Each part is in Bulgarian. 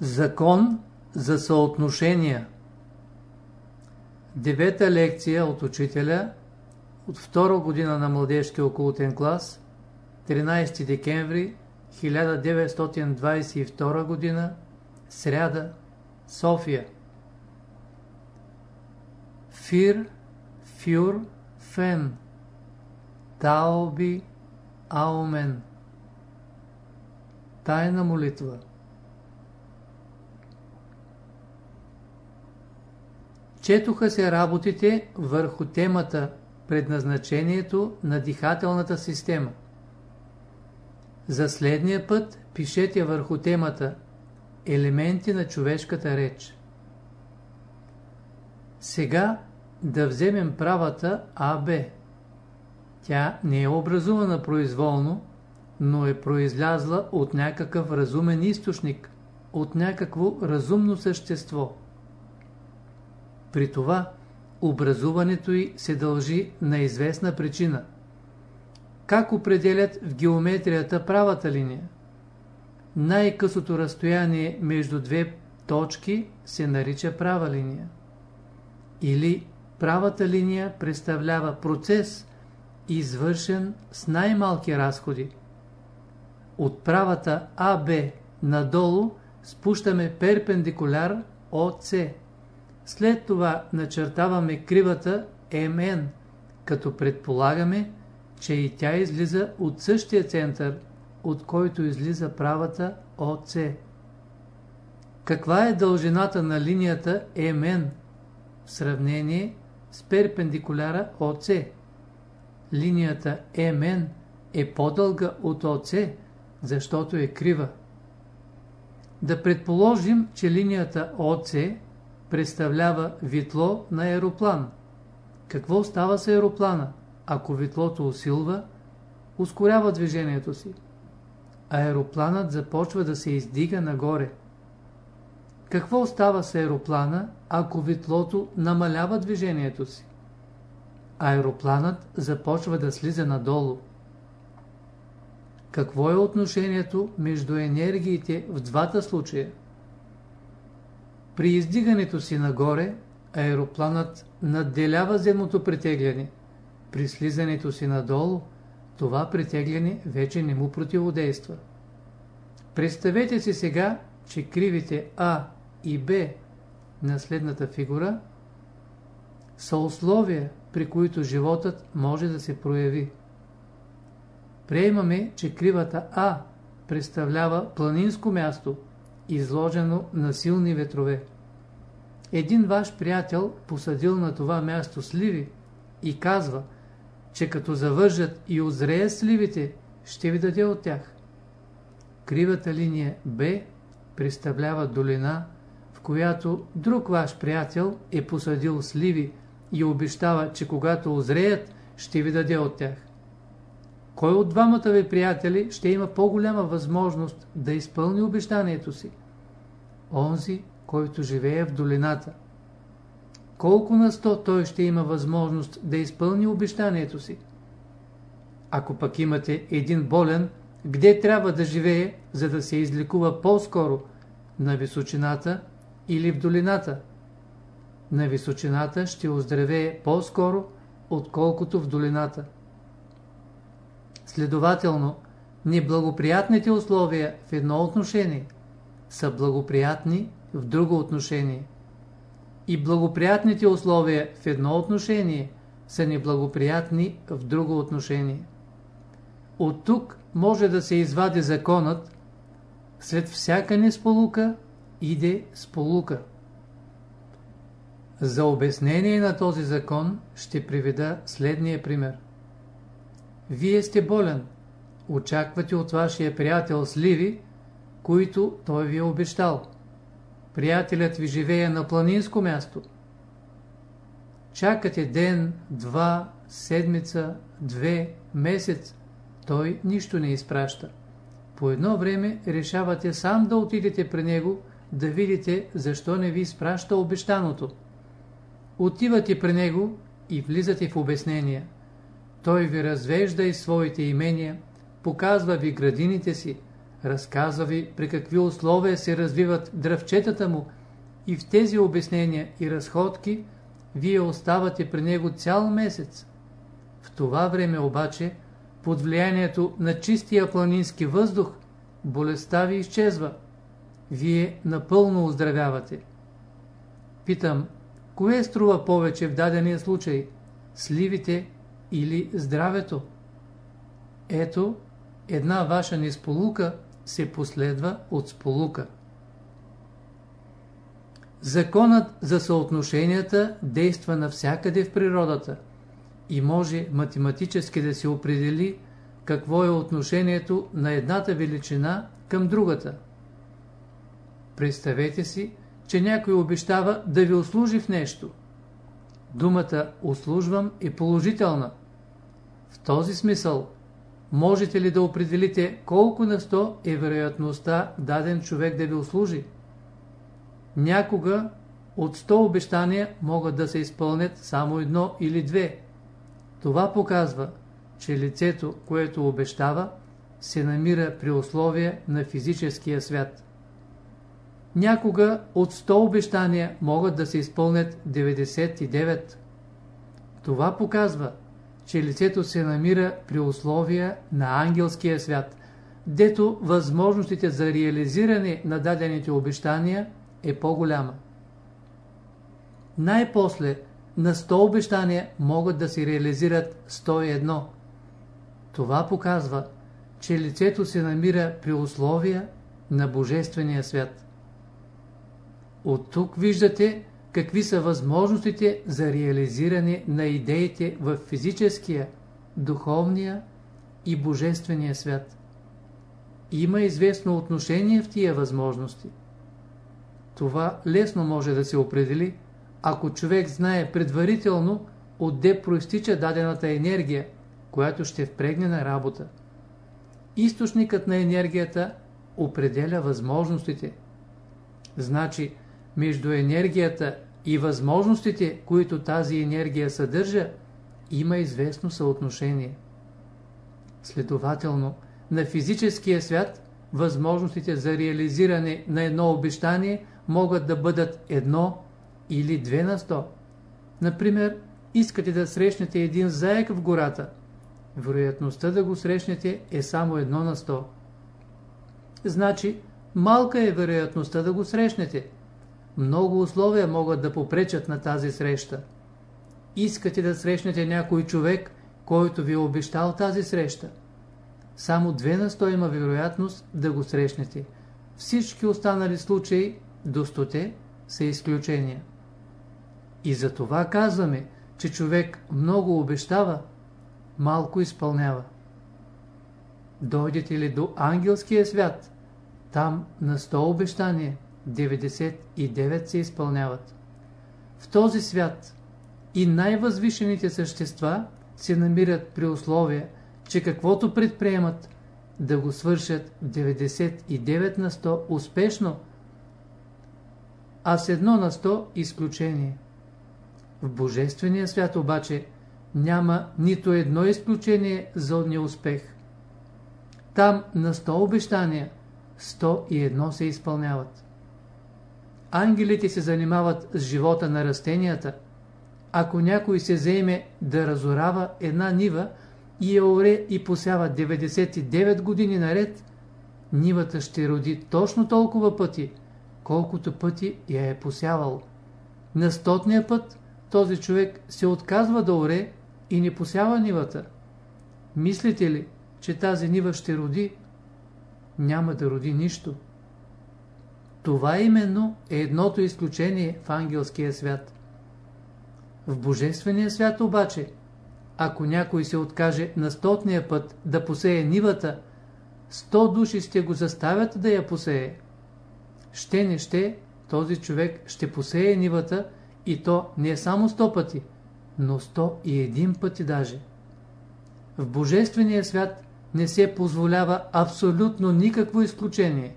Закон за съотношения. Девета лекция от учителя от втора година на младежки окултен клас 13 декември 1922 година Сряда София. Фир, фюр, фен. Таоби, аумен Тайна молитва Четоха се работите върху темата предназначението на дихателната система. За следния път пишете върху темата елементи на човешката реч. Сега да вземем правата АБ. Тя не е образувана произволно, но е произлязла от някакъв разумен източник, от някакво разумно същество. При това образуването й се дължи на известна причина. Как определят в геометрията правата линия? Най-късото разстояние между две точки се нарича права линия. Или правата линия представлява процес, извършен с най-малки разходи. От правата АБ надолу спущаме перпендикуляр ОЦ. След това начертаваме кривата МН, като предполагаме, че и тя излиза от същия център, от който излиза правата ОЦ. Каква е дължината на линията МН в сравнение с перпендикуляра ОЦ? Линията МН е по-дълга от ОЦ, защото е крива. Да предположим, че линията ОЦ представлява витло на аероплан. Какво става с аероплана? Ако витлото усилва, ускорява движението си. Аеропланът започва да се издига нагоре. Какво става с аероплана, ако витлото намалява движението си? Аеропланът започва да слиза надолу. Какво е отношението между енергиите в двата случая? При издигането си нагоре, аеропланът надделява земното притегляне. При слизането си надолу, това притегляне вече не му противодейства. Представете си сега, че кривите А и Б на следната фигура са условия, при които животът може да се прояви. Приемаме, че кривата А представлява планинско място, изложено на силни ветрове. Един ваш приятел посадил на това място сливи и казва, че като завържат и озреят сливите, ще ви даде от тях. Кривата линия Б представлява долина, в която друг ваш приятел е посадил сливи и обещава, че когато озреят, ще ви даде от тях. Кой от двамата ви приятели ще има по-голяма възможност да изпълни обещанието си? Онзи, който живее в долината. Колко на сто той ще има възможност да изпълни обещанието си? Ако пък имате един болен, где трябва да живее, за да се излекува по-скоро? На височината или в долината? На височината ще оздравее по-скоро, отколкото в долината. Следователно, неблагоприятните условия в едно отношение са благоприятни в друго отношение. И благоприятните условия в едно отношение са неблагоприятни в друго отношение. От тук може да се извади законът след всяка несполука иде сполука. За обяснение на този закон ще приведа следния пример. Вие сте болен. Очаквате от вашия приятел сливи, които той ви е обещал. Приятелят ви живее на планинско място. Чакате ден, два, седмица, две, месец. Той нищо не изпраща. По едно време решавате сам да отидете при него, да видите защо не ви изпраща обещаното. Отивате при него и влизате в обяснения. Той ви развежда и своите имения, показва ви градините си, разказва ви при какви условия се развиват дръвчетата му и в тези обяснения и разходки вие оставате при него цял месец. В това време обаче, под влиянието на чистия планински въздух, болестта ви изчезва. Вие напълно оздравявате. Питам, кое струва повече в дадения случай? Сливите или здравето? Ето, една ваша несполука се последва от сполука. Законът за съотношенията действа навсякъде в природата и може математически да се определи какво е отношението на едната величина към другата. Представете си, че някой обещава да ви услужи в нещо. Думата «услужвам» е положителна. В този смисъл, можете ли да определите колко на сто е вероятността даден човек да ви услужи? Някога от 100 обещания могат да се изпълнят само едно или две. Това показва, че лицето, което обещава, се намира при условия на физическия свят. Някога от 100 обещания могат да се изпълнят 99. Това показва, че лицето се намира при условия на ангелския свят, дето възможностите за реализиране на дадените обещания е по-голяма. Най-после на 100 обещания могат да се реализират 101. Това показва, че лицето се намира при условия на Божествения свят. От тук виждате какви са възможностите за реализиране на идеите в физическия, духовния и божествения свят. Има известно отношение в тия възможности. Това лесно може да се определи, ако човек знае предварително отде проистича дадената енергия, която ще впрегне на работа. Източникът на енергията определя възможностите. Значи, между енергията и възможностите, които тази енергия съдържа, има известно съотношение. Следователно, на физическия свят възможностите за реализиране на едно обещание могат да бъдат едно или две на сто. Например, искате да срещнете един заек в гората. Вероятността да го срещнете е само едно на сто. Значи, малка е вероятността да го срещнете. Много условия могат да попречат на тази среща. Искате да срещнете някой човек, който ви е обещал тази среща. Само две на сто има вероятност да го срещнете. Всички останали случаи до стоте са изключения. И за това казваме, че човек много обещава, малко изпълнява. Дойдете ли до ангелския свят, там на 100 обещания 99 се изпълняват. В този свят и най-възвишените същества се намират при условие, че каквото предприемат, да го свършат 99 на 100 успешно, а с едно на 100 изключение. В Божествения свят обаче няма нито едно изключение за неуспех. Там на 100 обещания 101 се изпълняват. Ангелите се занимават с живота на растенията. Ако някой се заеме да разорава една нива и я оре и посява 99 години наред, нивата ще роди точно толкова пъти, колкото пъти я е посявал. На стотния път този човек се отказва да оре и не посява нивата. Мислите ли, че тази нива ще роди? Няма да роди нищо. Това именно е едното изключение в ангелския свят. В божествения свят обаче, ако някой се откаже на стотния път да посее нивата, сто души ще го заставят да я посее. Ще не ще, този човек ще посее нивата и то не само сто пъти, но сто и един пъти даже. В Божествения свят не се позволява абсолютно никакво изключение.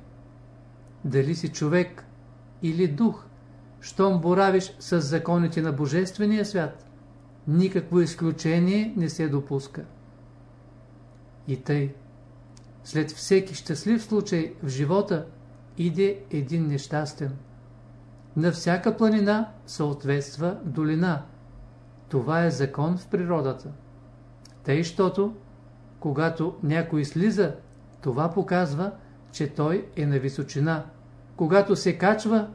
Дали си човек или дух, щом боравиш с законите на Божествения свят, никакво изключение не се допуска. И тъй, след всеки щастлив случай в живота иде един нещастен. На всяка планина съответства долина. Това е закон в природата. Тъй, щото, когато някой слиза, това показва, че той е на височина. Когато се качва,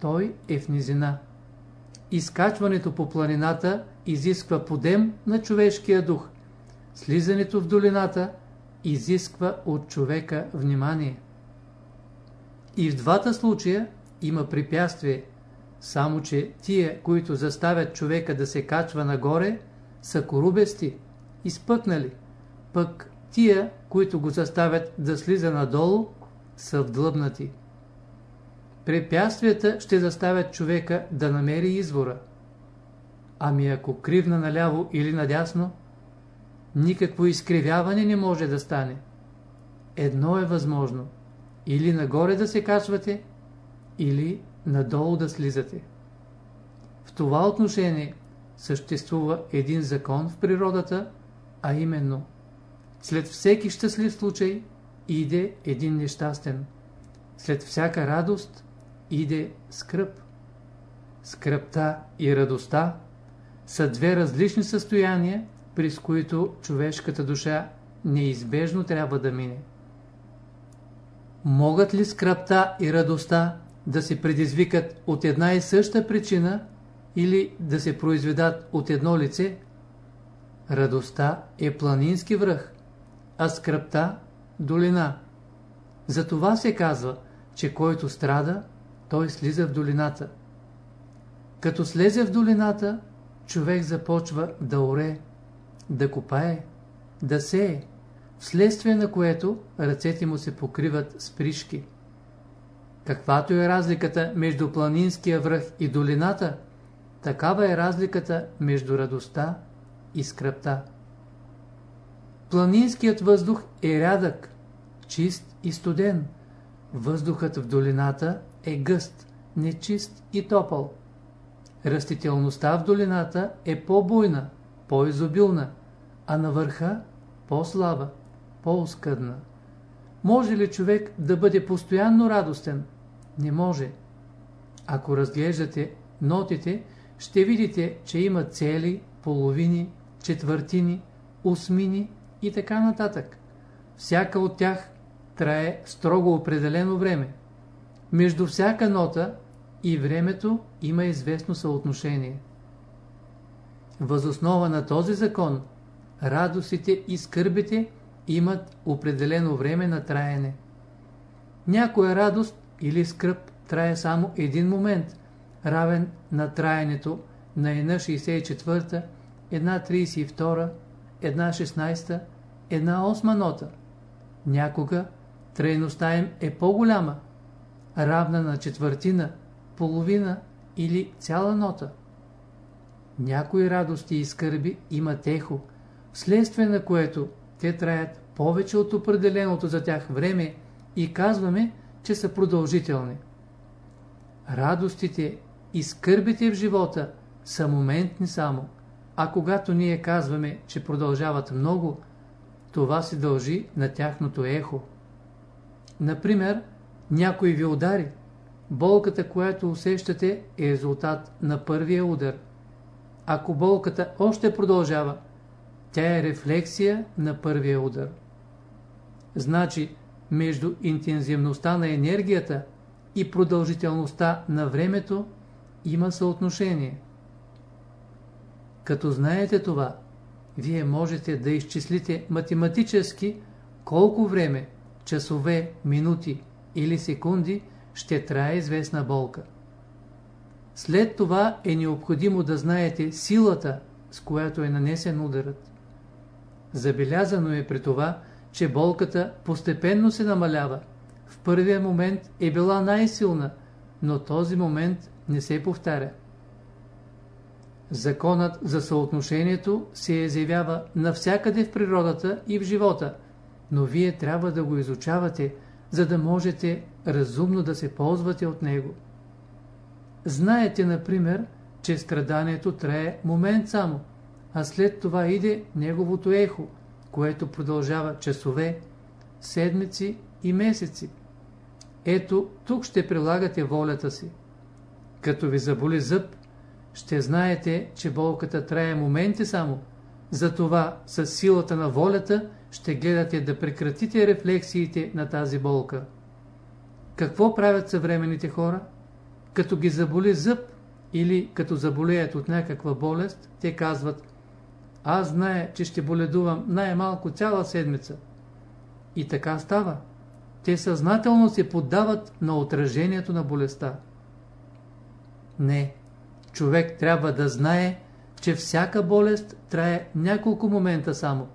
той е в низина. Изкачването по планината изисква подем на човешкия дух. Слизането в долината изисква от човека внимание. И в двата случая има препятствие, само че тия, които заставят човека да се качва нагоре, са корубести, изпъкнали, пък тия, които го заставят да слиза надолу, са вдлъбнати. Препятствията ще заставят човека да намери извора. Ами ако кривна наляво или надясно, никакво изкривяване не може да стане. Едно е възможно. Или нагоре да се качвате, или надолу да слизате. В това отношение съществува един закон в природата, а именно след всеки щастлив случай иде един нещастен. След всяка радост иде скръп. Скръпта и радостта са две различни състояния, през които човешката душа неизбежно трябва да мине. Могат ли скръпта и радостта да се предизвикат от една и съща причина или да се произведат от едно лице? Радостта е планински връх, а скръпта – долина. Затова се казва, че който страда, той слиза в долината. Като слезе в долината, човек започва да оре, да копае, да сее, вследствие на което ръцете му се покриват с пришки. Каквато е разликата между планинския връх и долината, такава е разликата между радостта и скръпта. Планинският въздух е рядък, чист и студен. Въздухът в долината е гъст, нечист и топъл. Растителността в долината е по-буйна, по-изобилна, а на върха по-слаба, по-оскъдна. Може ли човек да бъде постоянно радостен? Не може. Ако разглеждате нотите, ще видите, че има цели, половини, четвъртини, осмини и така нататък. Всяка от тях трае строго определено време. Между всяка нота и времето има известно съотношение. Възоснова на този закон, радостите и скърбите имат определено време на траене. Някоя радост или скръп трае само един момент, равен на траенето на една 64, една 32, една 16, една 8 нота. Някога трайността им е по-голяма, равна на четвъртина, половина или цяла нота. Някои радости и скърби имат ехо, вследствие на което те траят повече от определеното за тях време и казваме, че са продължителни. Радостите и скърбите в живота са моментни само, а когато ние казваме, че продължават много, това се дължи на тяхното ехо. Например, някой ви удари. Болката, която усещате, е резултат на първия удар. Ако болката още продължава, тя е рефлексия на първия удар. Значи, между интензивността на енергията и продължителността на времето има съотношение. Като знаете това, вие можете да изчислите математически колко време, часове, минути или секунди ще трае известна болка. След това е необходимо да знаете силата, с която е нанесен ударът. Забелязано е при това, че болката постепенно се намалява. В първия момент е била най-силна, но този момент не се повтаря. Законът за съотношението се изявява навсякъде в природата и в живота, но вие трябва да го изучавате, за да можете разумно да се ползвате от него. Знаете, например, че страданието трае момент само, а след това иде неговото ехо, което продължава часове, седмици и месеци. Ето, тук ще прилагате волята си. Като ви заболи зъб, ще знаете, че болката трае моменти само. Затова с силата на волята ще гледате да прекратите рефлексиите на тази болка. Какво правят съвременните хора? Като ги заболи зъб или като заболеят от някаква болест, те казват Аз знае, че ще боледувам най-малко цяла седмица. И така става. Те съзнателно се поддават на отражението на болестта. Не, човек трябва да знае, че всяка болест трае няколко момента само,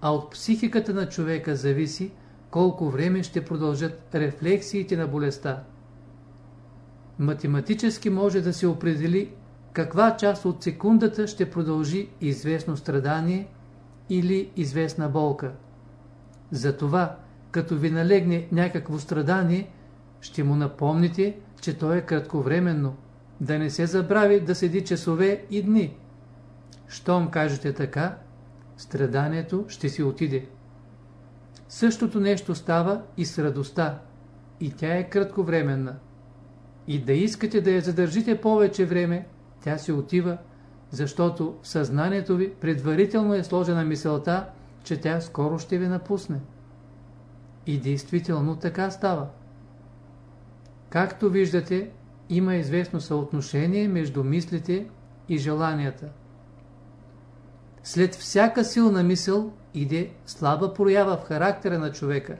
а от психиката на човека зависи колко време ще продължат рефлексиите на болестта. Математически може да се определи каква част от секундата ще продължи известно страдание или известна болка. Затова, като ви налегне някакво страдание, ще му напомните, че то е кратковременно, да не се забрави да седи часове и дни. Щом кажете така, страданието ще си отиде. Същото нещо става и с радостта, и тя е кратковременна. И да искате да я задържите повече време, тя се отива, защото в съзнанието ви предварително е сложена мисълта, че тя скоро ще ви напусне. И действително така става. Както виждате, има известно съотношение между мислите и желанията. След всяка силна мисъл иде слаба проява в характера на човека.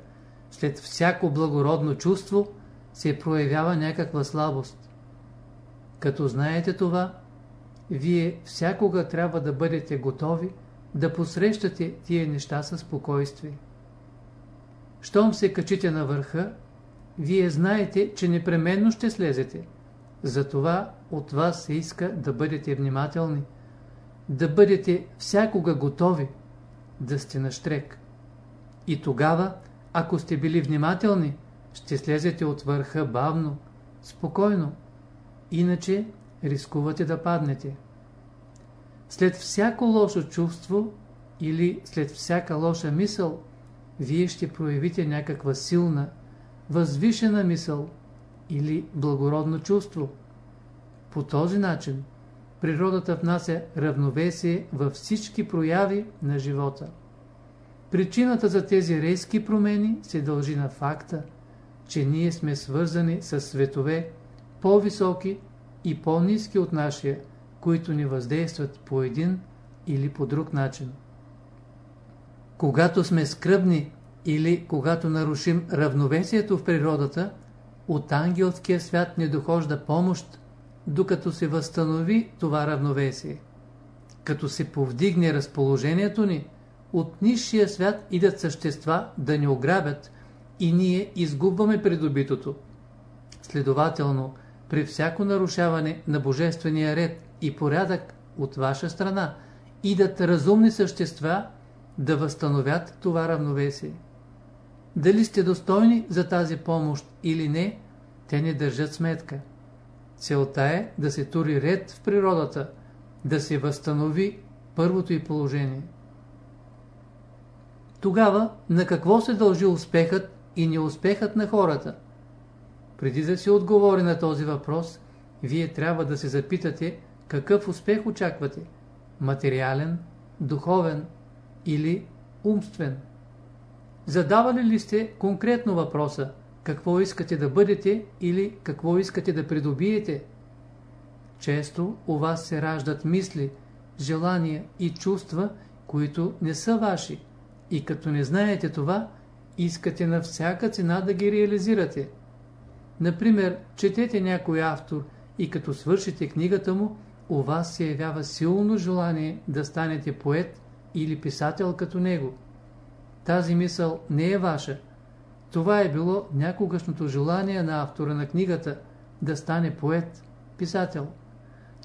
След всяко благородно чувство се проявява някаква слабост. Като знаете това, вие всякога трябва да бъдете готови да посрещате тия неща със спокойствие. Щом се качите на върха, вие знаете, че непременно ще слезете. Затова от вас се иска да бъдете внимателни, да бъдете всякога готови, да сте на штрек. И тогава, ако сте били внимателни, ще слезете от върха бавно, спокойно, иначе рискувате да паднете. След всяко лошо чувство или след всяка лоша мисъл, вие ще проявите някаква силна, възвишена мисъл или благородно чувство. По този начин природата внася равновесие във всички прояви на живота. Причината за тези резки промени се дължи на факта, че ние сме свързани с светове по-високи и по-низки от нашия, които ни въздействат по един или по друг начин. Когато сме скръбни или когато нарушим равновесието в природата, от ангелския свят не дохожда помощ, докато се възстанови това равновесие. Като се повдигне разположението ни, от низшия свят идат същества да ни ограбят и ние изгубваме придобитото. Следователно, при всяко нарушаване на божествения ред и порядък от ваша страна, идат разумни същества да възстановят това равновесие. Дали сте достойни за тази помощ или не, те не държат сметка. Целта е да се тури ред в природата, да се възстанови първото и положение. Тогава на какво се дължи успехът и неуспехът на хората? Преди да се отговори на този въпрос, вие трябва да се запитате какъв успех очаквате – материален, духовен или умствен. Задавали ли сте конкретно въпроса какво искате да бъдете или какво искате да придобиете? Често у вас се раждат мисли, желания и чувства, които не са ваши. И като не знаете това, искате на всяка цена да ги реализирате. Например, четете някой автор и като свършите книгата му, у вас се явява силно желание да станете поет или писател като него. Тази мисъл не е ваша. Това е било някогашното желание на автора на книгата да стане поет, писател.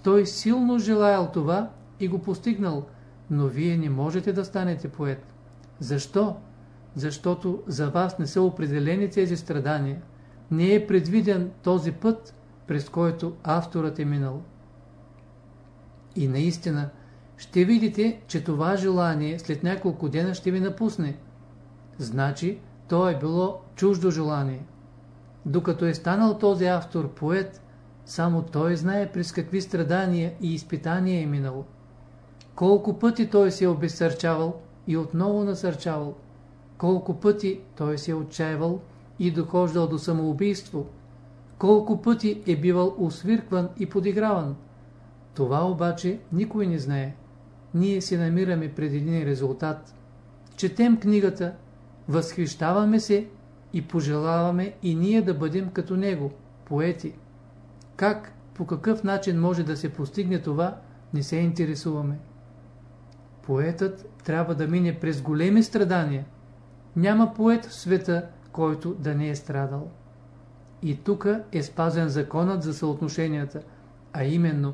Той силно желаял това и го постигнал, но вие не можете да станете поет. Защо? Защото за вас не са определени тези страдания. Не е предвиден този път, през който авторът е минал. И наистина, ще видите, че това желание след няколко дена ще ви напусне. Значи, то е било чуждо желание. Докато е станал този автор поет, само той знае през какви страдания и изпитания е минало. Колко пъти той се е обесърчавал и отново насърчавал. Колко пъти той се е отчаивал и дохождал до самоубийство. Колко пъти е бивал усвиркван и подиграван. Това обаче никой не знае. Ние се намираме пред един резултат. Четем книгата, възхищаваме се и пожелаваме и ние да бъдем като него, поети. Как, по какъв начин може да се постигне това, не се интересуваме. Поетът трябва да мине през големи страдания. Няма поет в света, който да не е страдал. И тук е спазен законът за съотношенията, а именно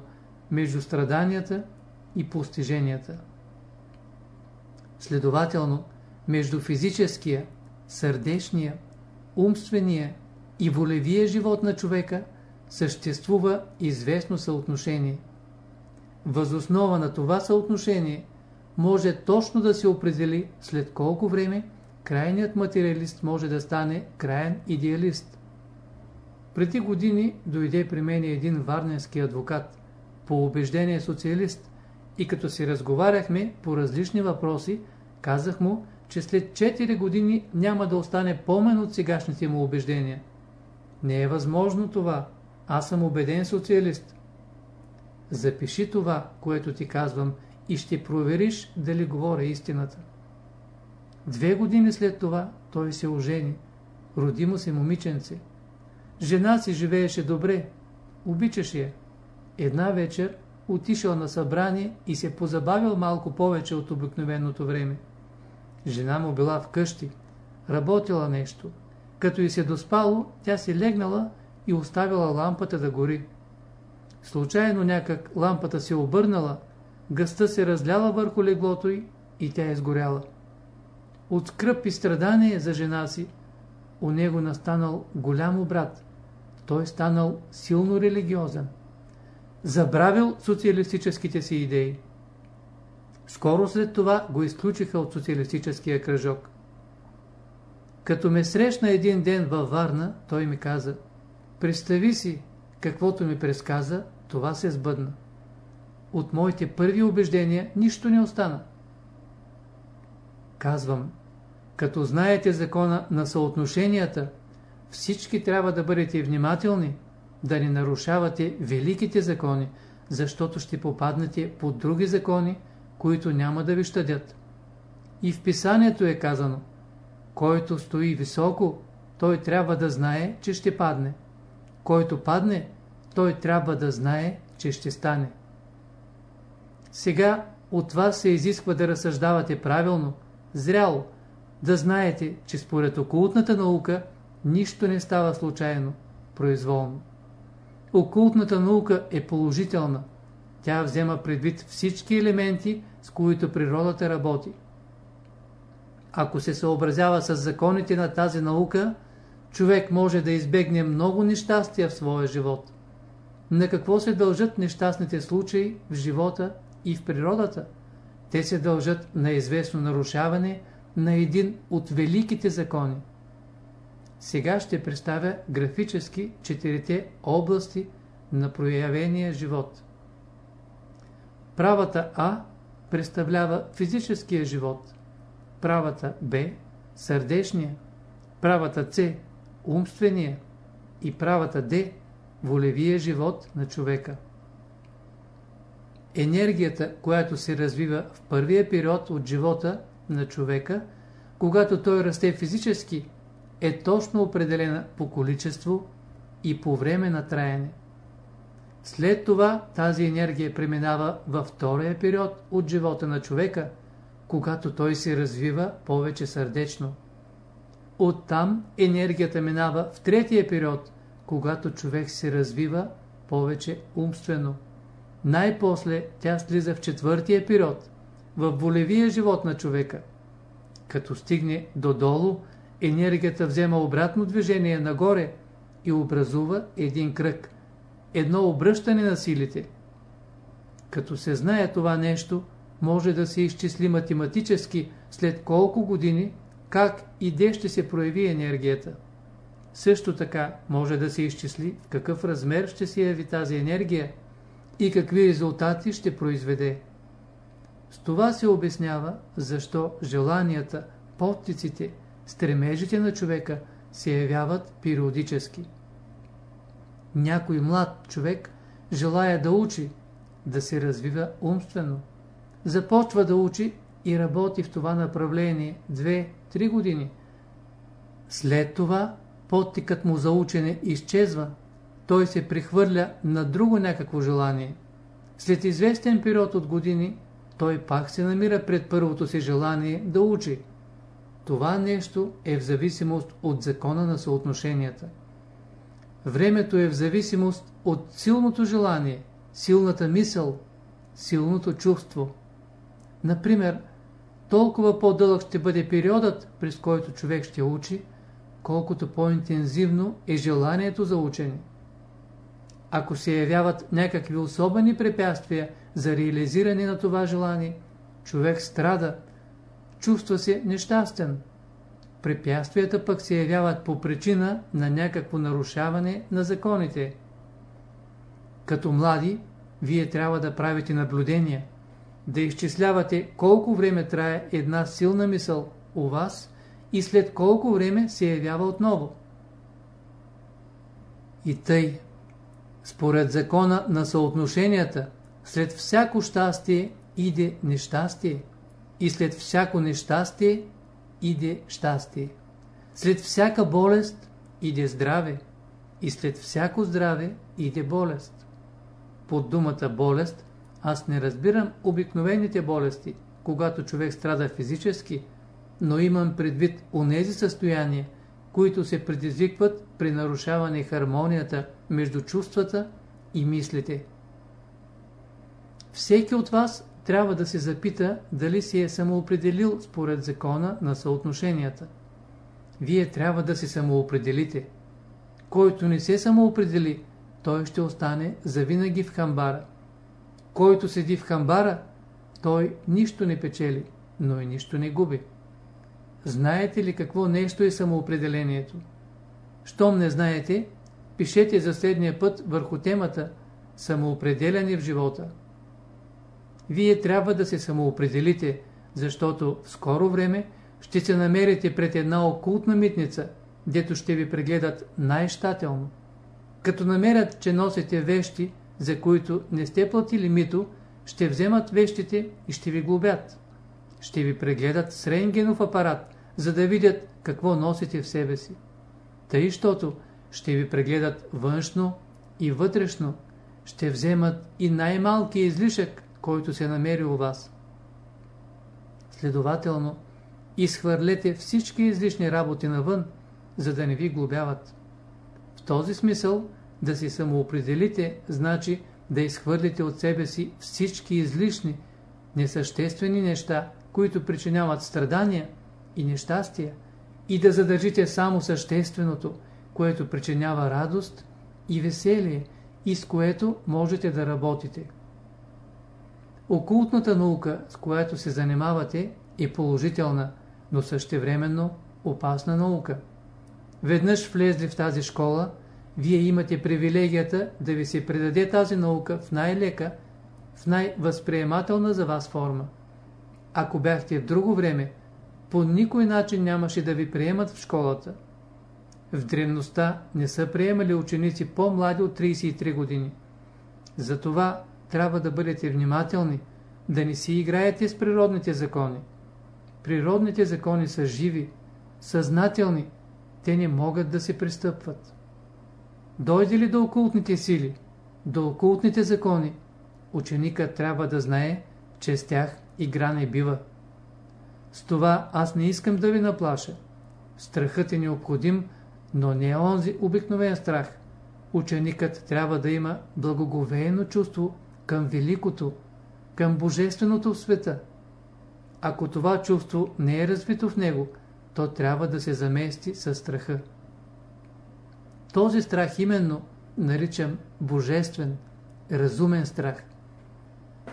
между страданията и постиженията. Следователно, между физическия, сърдечния, умствения и волевия живот на човека съществува известно съотношение. Възоснова на това съотношение може точно да се определи след колко време крайният материалист може да стане краен идеалист. Преди години дойде при мен един варненски адвокат, по убеждение социалист, и като си разговаряхме по различни въпроси, казах му, че след 4 години няма да остане помен от сегашните му убеждения. Не е възможно това. Аз съм убеден социалист. Запиши това, което ти казвам и ще провериш дали говоря истината. Две години след това той се ожени. Роди му се момиченце. Жена си живееше добре. Обичаше я. Една вечер отишъл на събрание и се позабавил малко повече от обикновеното време. Жена му била вкъщи, работила нещо. Като и се доспало, тя си легнала и оставила лампата да гори. Случайно някак лампата се обърнала, гъста се разляла върху леглото й и тя е сгоряла. От скръп и страдание за жена си, у него настанал голям брат. Той станал силно религиозен. Забравил социалистическите си идеи. Скоро след това го изключиха от социалистическия кръжок. Като ме срещна един ден във Варна, той ми каза Представи си, каквото ми предсказа, това се сбъдна. От моите първи убеждения нищо не остана. Казвам, като знаете закона на съотношенията, всички трябва да бъдете внимателни, да не нарушавате великите закони, защото ще попаднете под други закони, които няма да ви щадят. И в писанието е казано, който стои високо, той трябва да знае, че ще падне. Който падне, той трябва да знае, че ще стане. Сега от вас се изисква да разсъждавате правилно, зряло, да знаете, че според окултната наука нищо не става случайно, произволно. Окултната наука е положителна. Тя взема предвид всички елементи, с които природата работи. Ако се съобразява с законите на тази наука, човек може да избегне много нещастия в своя живот. На какво се дължат нещастните случаи в живота и в природата? Те се дължат на известно нарушаване на един от великите закони. Сега ще представя графически четирите области на проявения живот. Правата А представлява физическия живот, правата Б – сърдечния, правата С – умствения и правата Д – волевия живот на човека. Енергията, която се развива в първия период от живота на човека, когато той расте физически, е точно определена по количество и по време на траене. След това тази енергия преминава във втория период от живота на човека, когато той се развива повече сърдечно. Оттам енергията минава в третия период, когато човек се развива повече умствено. Най-после тя слиза в четвъртия период, в волевия живот на човека. Като стигне до долу, енергията взема обратно движение нагоре и образува един кръг – едно обръщане на силите. Като се знае това нещо, може да се изчисли математически след колко години как и де ще се прояви енергията. Също така може да се изчисли в какъв размер ще се яви тази енергия и какви резултати ще произведе. С това се обяснява защо желанията, подтиците, стремежите на човека се явяват периодически. Някой млад човек желая да учи, да се развива умствено. Започва да учи и работи в това направление 2-3 години. След това подтикът му за учене изчезва, той се прехвърля на друго някакво желание. След известен период от години, той пак се намира пред първото си желание да учи. Това нещо е в зависимост от закона на съотношенията. Времето е в зависимост от силното желание, силната мисъл, силното чувство. Например, толкова по-дълъг ще бъде периодът, през който човек ще учи, колкото по-интензивно е желанието за учене. Ако се явяват някакви особени препятствия за реализиране на това желание, човек страда, чувства се нещастен. Препятствията пък се явяват по причина на някакво нарушаване на законите. Като млади, вие трябва да правите наблюдения, да изчислявате колко време трае една силна мисъл у вас и след колко време се явява отново. И тъй, според закона на съотношенията, след всяко щастие иде нещастие и след всяко нещастие иде щастие. След всяка болест иде здраве и след всяко здраве иде болест. Под думата болест аз не разбирам обикновените болести, когато човек страда физически, но имам предвид онези състояния, които се предизвикват при нарушаване хармонията между чувствата и мислите. Всеки от вас трябва да се запита дали си е самоопределил според закона на съотношенията. Вие трябва да се самоопределите. Който не се самоопредели, той ще остане завинаги в хамбара. Който седи в хамбара, той нищо не печели, но и нищо не губи. Знаете ли какво нещо е самоопределението? Щом не знаете, пишете за следния път върху темата самоопределяне в живота. Вие трябва да се самоопределите, защото в скоро време ще се намерите пред една окултна митница, дето ще ви прегледат най-щателно. Като намерят, че носите вещи, за които не сте платили мито, ще вземат вещите и ще ви глобят. Ще ви прегледат с рентгенов апарат, за да видят какво носите в себе си. Тъй, щото ще ви прегледат външно и вътрешно, ще вземат и най-малкият излишък, който се намери у вас. Следователно, изхвърлете всички излишни работи навън, за да не ви глобяват. В този смисъл да си самоопределите, значи да изхвърлите от себе си всички излишни, несъществени неща, които причиняват страдания и нещастия, и да задържите само същественото, което причинява радост и веселие, и с което можете да работите. Окултната наука, с която се занимавате, е положителна, но същевременно опасна наука. Веднъж влезли в тази школа, вие имате привилегията да ви се предаде тази наука в най-лека, в най-възприемателна за вас форма. Ако бяхте в друго време, по никой начин нямаше да ви приемат в школата. В древността не са приемали ученици по-млади от 33 години. Затова трябва да бъдете внимателни, да не си играете с природните закони. Природните закони са живи, съзнателни, те не могат да се пристъпват. Дойде ли до окултните сили, до окултните закони, ученикът трябва да знае, че с тях игра не бива. С това аз не искам да ви наплаша. Страхът е необходим, но не е онзи обикновен страх. Ученикът трябва да има благоговейно чувство към великото, към божественото в света. Ако това чувство не е развито в него, то трябва да се замести с страха. Този страх именно наричам божествен, разумен страх.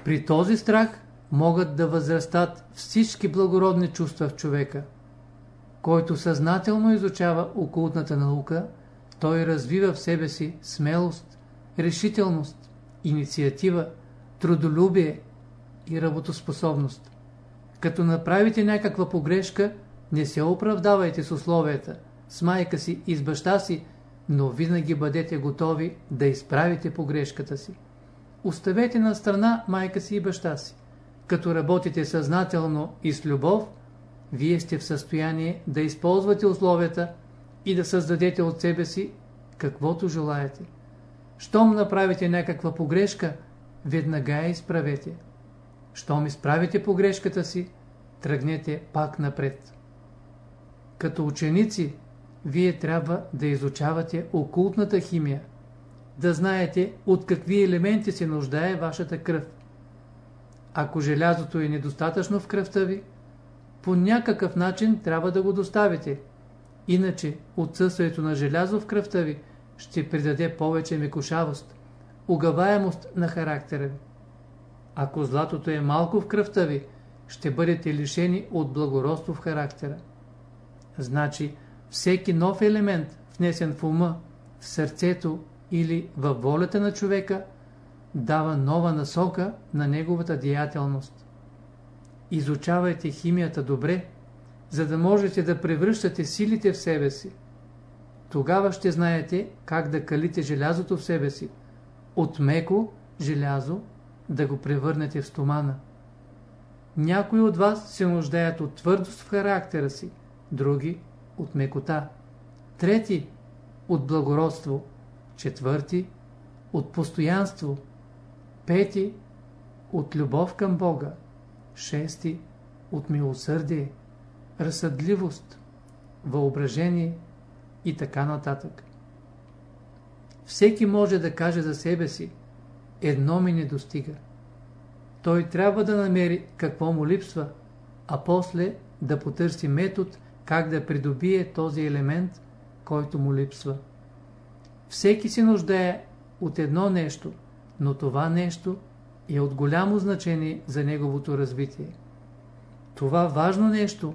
При този страх могат да възрастат всички благородни чувства в човека. който съзнателно изучава окултната наука, той развива в себе си смелост, решителност, инициатива, трудолюбие и работоспособност. Като направите някаква погрешка, не се оправдавайте с условията, с майка си и с баща си, но винаги бъдете готови да изправите погрешката си. Оставете на страна майка си и баща си. Като работите съзнателно и с любов, вие сте в състояние да използвате условията и да създадете от себе си каквото желаете. Щом направите някаква погрешка, веднага я изправете. Щом изправите погрешката си, тръгнете пак напред. Като ученици, вие трябва да изучавате окултната химия, да знаете от какви елементи се нуждае вашата кръв. Ако желязото е недостатъчно в кръвта ви, по някакъв начин трябва да го доставите. Иначе отсъствието на желязо в кръвта ви ще придаде повече мекушавост, угаваемост на характера ви. Ако златото е малко в кръвта ви, ще бъдете лишени от благородство в характера. Значи, всеки нов елемент, внесен в ума, в сърцето или във волята на човека, дава нова насока на неговата деятелност. Изучавайте химията добре, за да можете да превръщате силите в себе си. Тогава ще знаете как да калите желязото в себе си. От меко желязо да го превърнете в стомана. Някои от вас се нуждаят от твърдост в характера си, други от мекота, трети от благородство, четвърти от постоянство, пети от любов към Бога, шести от милосърдие, разсъдливост, въображение и така нататък. Всеки може да каже за себе си, едно ми не достига. Той трябва да намери какво му липсва, а после да потърси метод как да придобие този елемент, който му липсва. Всеки си нуждае от едно нещо, но това нещо е от голямо значение за неговото развитие. Това важно нещо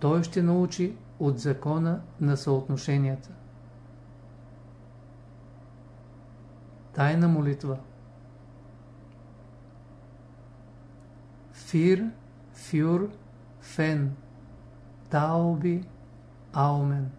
той ще научи от закона на съотношенията. Тайна молитва. Фир, фюр, фен, тауби, аумен